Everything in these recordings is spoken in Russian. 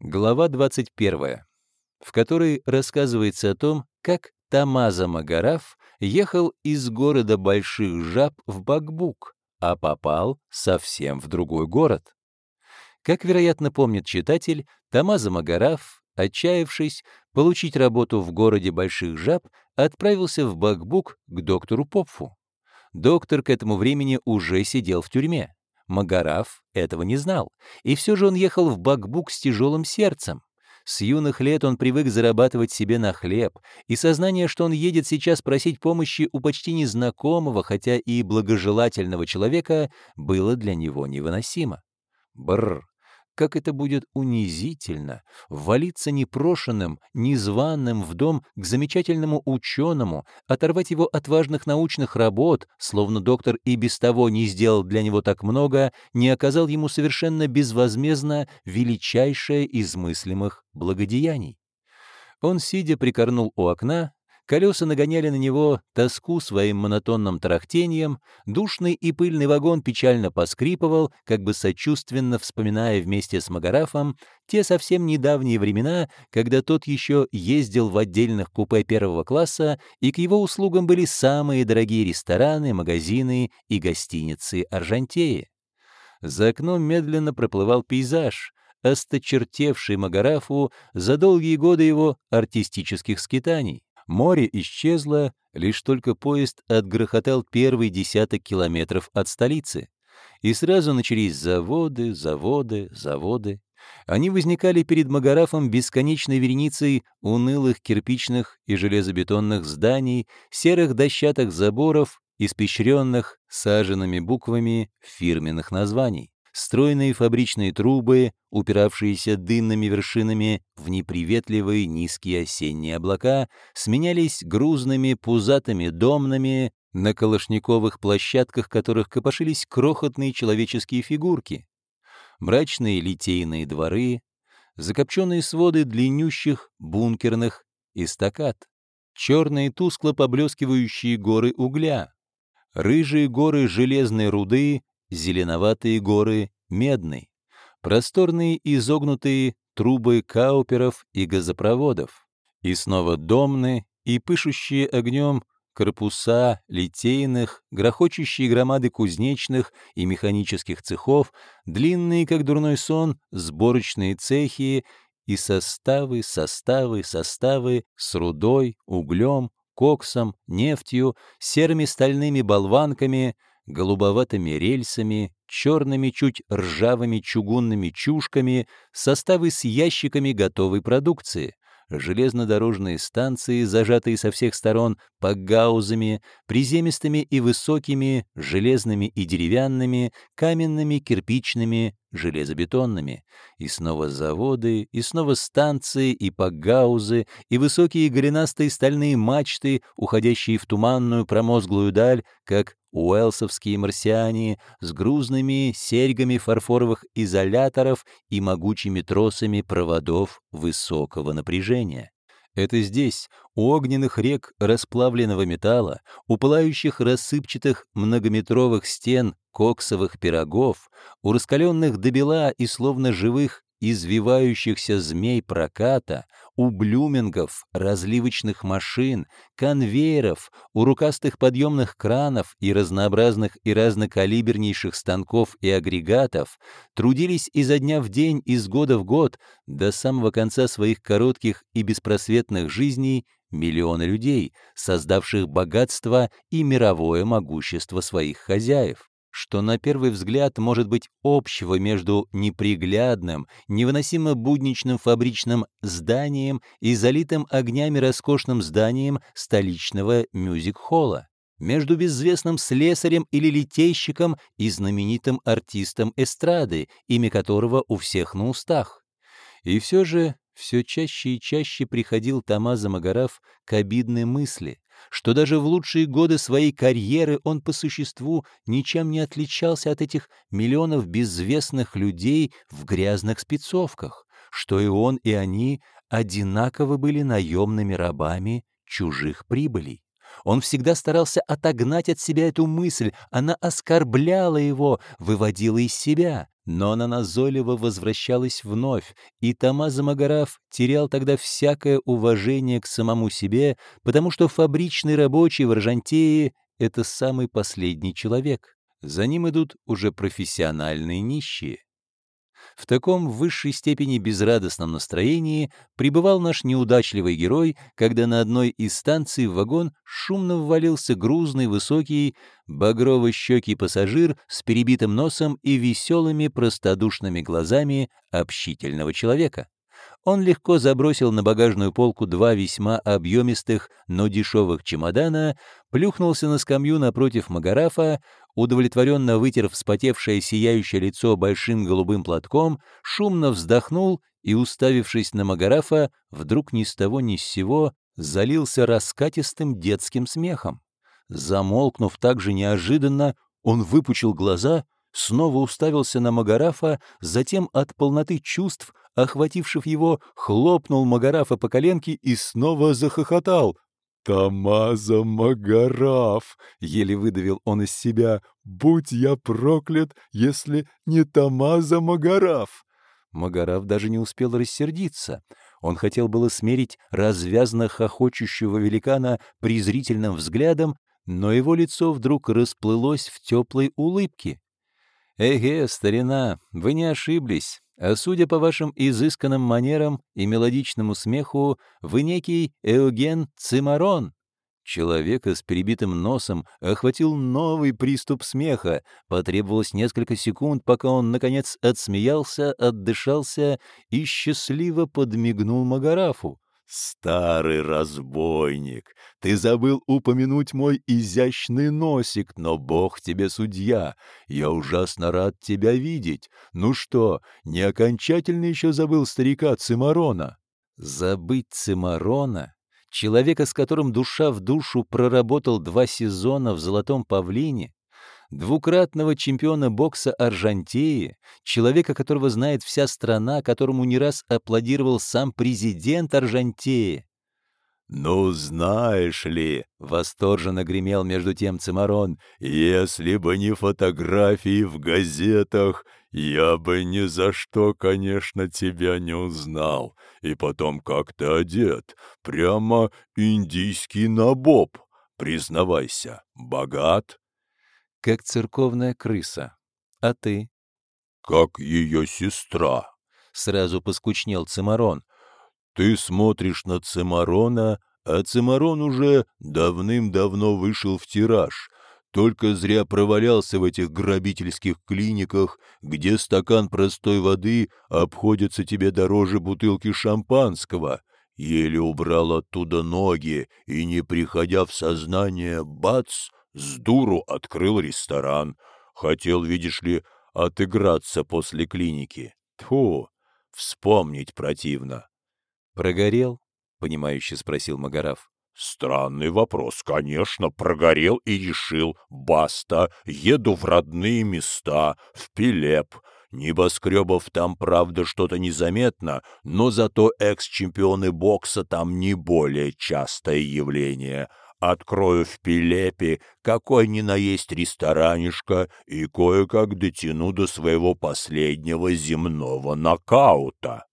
Глава 21, в которой рассказывается о том, как Тамаза Магараф ехал из города Больших Жаб в Бакбук, а попал совсем в другой город. Как, вероятно, помнит читатель, Тамаза Магараф, отчаявшись получить работу в городе Больших Жаб, отправился в Бакбук к доктору Попфу. Доктор к этому времени уже сидел в тюрьме. Магараф этого не знал, и все же он ехал в Бакбук с тяжелым сердцем. С юных лет он привык зарабатывать себе на хлеб, и сознание, что он едет сейчас просить помощи у почти незнакомого, хотя и благожелательного человека, было для него невыносимо. Бррр, как это будет унизительно ввалиться непрошенным, незваным в дом к замечательному ученому, оторвать его от важных научных работ, словно доктор и без того не сделал для него так много, не оказал ему совершенно безвозмездно величайшее из мыслимых благодеяний. Он, сидя, прикорнул у окна, Колеса нагоняли на него тоску своим монотонным тарахтением, душный и пыльный вагон печально поскрипывал, как бы сочувственно вспоминая вместе с Магарафом те совсем недавние времена, когда тот еще ездил в отдельных купе первого класса, и к его услугам были самые дорогие рестораны, магазины и гостиницы Аржантеи. За окном медленно проплывал пейзаж, осточертевший Магарафу за долгие годы его артистических скитаний. Море исчезло, лишь только поезд отгрохотал первый десяток километров от столицы. И сразу начались заводы, заводы, заводы. Они возникали перед Магарафом бесконечной вереницей унылых кирпичных и железобетонных зданий, серых дощатых заборов, испещренных саженными буквами фирменных названий стройные фабричные трубы, упиравшиеся дынными вершинами в неприветливые низкие осенние облака, сменялись грузными пузатыми домнами, на калашниковых площадках которых копошились крохотные человеческие фигурки. Мрачные литейные дворы, закопченные своды длиннющих бункерных эстакад, черные тускло поблескивающие горы угля, рыжие горы железной руды зеленоватые горы медной, просторные изогнутые трубы кауперов и газопроводов, и снова домны и пышущие огнем корпуса литейных, грохочущие громады кузнечных и механических цехов, длинные, как дурной сон, сборочные цехи и составы, составы, составы с рудой, углем, коксом, нефтью, серыми стальными болванками, голубоватыми рельсами, черными чуть ржавыми чугунными чушками, составы с ящиками готовой продукции, железнодорожные станции, зажатые со всех сторон пакгаузами, приземистыми и высокими, железными и деревянными, каменными, кирпичными, железобетонными, и снова заводы, и снова станции, и пакгаузы, и высокие голенастые стальные мачты, уходящие в туманную промозглую даль, как уэлсовские марсиане с грузными серьгами фарфоровых изоляторов и могучими тросами проводов высокого напряжения. Это здесь, у огненных рек расплавленного металла, у пылающих рассыпчатых многометровых стен коксовых пирогов, у раскаленных до бела и словно живых извивающихся змей проката, у блюмингов, разливочных машин, конвейеров, у рукастых подъемных кранов и разнообразных и разнокалибернейших станков и агрегатов трудились изо дня в день, из года в год, до самого конца своих коротких и беспросветных жизней миллионы людей, создавших богатство и мировое могущество своих хозяев что на первый взгляд может быть общего между неприглядным, невыносимо будничным фабричным зданием и залитым огнями роскошным зданием столичного мюзик-холла, между безвестным слесарем или литейщиком и знаменитым артистом эстрады, имя которого у всех на устах. И все же все чаще и чаще приходил Тамаза Магараф к обидной мысли, что даже в лучшие годы своей карьеры он по существу ничем не отличался от этих миллионов безвестных людей в грязных спецовках, что и он, и они одинаково были наемными рабами чужих прибылей. Он всегда старался отогнать от себя эту мысль, она оскорбляла его, выводила из себя. Но она назойливо возвращалась вновь, и Тамаза Магараф терял тогда всякое уважение к самому себе, потому что фабричный рабочий в Аржантее — это самый последний человек. За ним идут уже профессиональные нищие. В таком в высшей степени безрадостном настроении пребывал наш неудачливый герой, когда на одной из станций в вагон шумно ввалился грузный, высокий, багрово-щекий пассажир с перебитым носом и веселыми простодушными глазами общительного человека. Он легко забросил на багажную полку два весьма объемистых, но дешевых чемодана, плюхнулся на скамью напротив Магарафа, удовлетворенно вытер вспотевшее сияющее лицо большим голубым платком, шумно вздохнул и, уставившись на Магарафа, вдруг ни с того ни с сего залился раскатистым детским смехом. Замолкнув так же неожиданно, он выпучил глаза, снова уставился на Магарафа, затем от полноты чувств, охвативших его, хлопнул Магарафа по коленке и снова захохотал. «Тамаза Магараф!» — еле выдавил он из себя. «Будь я проклят, если не Тамаза Магараф!» Магараф даже не успел рассердиться. Он хотел было смерить развязно хохочущего великана презрительным взглядом, но его лицо вдруг расплылось в теплой улыбке. «Эге, старина, вы не ошиблись. А судя по вашим изысканным манерам и мелодичному смеху, вы некий Эоген Цимарон. Человека с перебитым носом охватил новый приступ смеха. Потребовалось несколько секунд, пока он, наконец, отсмеялся, отдышался и счастливо подмигнул Магарафу. «Старый разбойник, ты забыл упомянуть мой изящный носик, но бог тебе судья. Я ужасно рад тебя видеть. Ну что, не окончательно еще забыл старика Цимарона?» «Забыть Цимарона?» Человека, с которым душа в душу проработал два сезона в «Золотом павлине», двукратного чемпиона бокса Аржантеи, человека, которого знает вся страна, которому не раз аплодировал сам президент Аржантеи. «Ну, знаешь ли», — восторженно гремел между тем Цимарон, «если бы не фотографии в газетах, я бы ни за что, конечно, тебя не узнал. И потом, как ты одет, прямо индийский набоб. Признавайся, богат?» Как церковная крыса. А ты? Как ее сестра. Сразу поскучнел Цимарон. Ты смотришь на Цимарона, а Цимарон уже давным-давно вышел в тираж. Только зря провалялся в этих грабительских клиниках, где стакан простой воды обходится тебе дороже бутылки шампанского. Еле убрал оттуда ноги и, не приходя в сознание, бац, с дуру открыл ресторан. Хотел, видишь ли, отыграться после клиники. Тьфу, вспомнить противно. «Прогорел?» — понимающе спросил Магараф. «Странный вопрос, конечно, прогорел и решил. Баста, еду в родные места, в Пилеп. Небоскребов там, правда, что-то незаметно, но зато экс-чемпионы бокса там не более частое явление. Открою в Пилепе какой ни на есть ресторанишко и кое-как дотяну до своего последнего земного нокаута.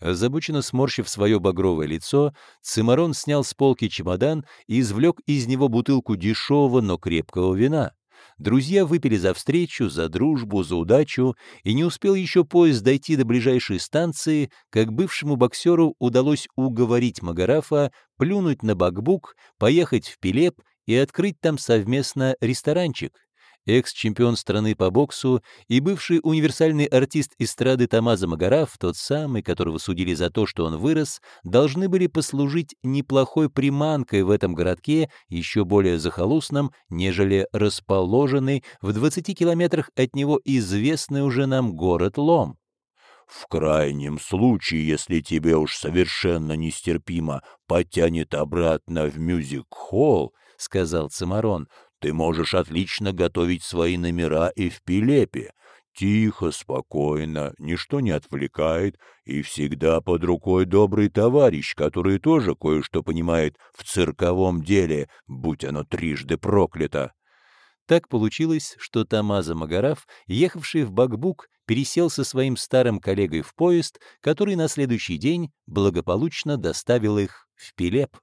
Забученно сморщив свое багровое лицо, Цимарон снял с полки чемодан и извлек из него бутылку дешевого, но крепкого вина. Друзья выпили за встречу, за дружбу, за удачу, и не успел еще поезд дойти до ближайшей станции, как бывшему боксеру удалось уговорить Магарафа плюнуть на бакбук, поехать в Пилеп и открыть там совместно ресторанчик экс-чемпион страны по боксу и бывший универсальный артист эстрады Тамаза Магараф, тот самый, которого судили за то, что он вырос, должны были послужить неплохой приманкой в этом городке, еще более захолустном, нежели расположенный в 20 километрах от него известный уже нам город Лом. В крайнем случае, если тебе уж совершенно нестерпимо потянет обратно в мюзик-холл, — сказал Цимарон, ты можешь отлично готовить свои номера и в Пилепе. Тихо, спокойно, ничто не отвлекает, и всегда под рукой добрый товарищ, который тоже кое-что понимает в цирковом деле, будь оно трижды проклято. Так получилось, что Тамаза Магараф, ехавший в Бакбук, пересел со своим старым коллегой в поезд, который на следующий день благополучно доставил их в Пилеп.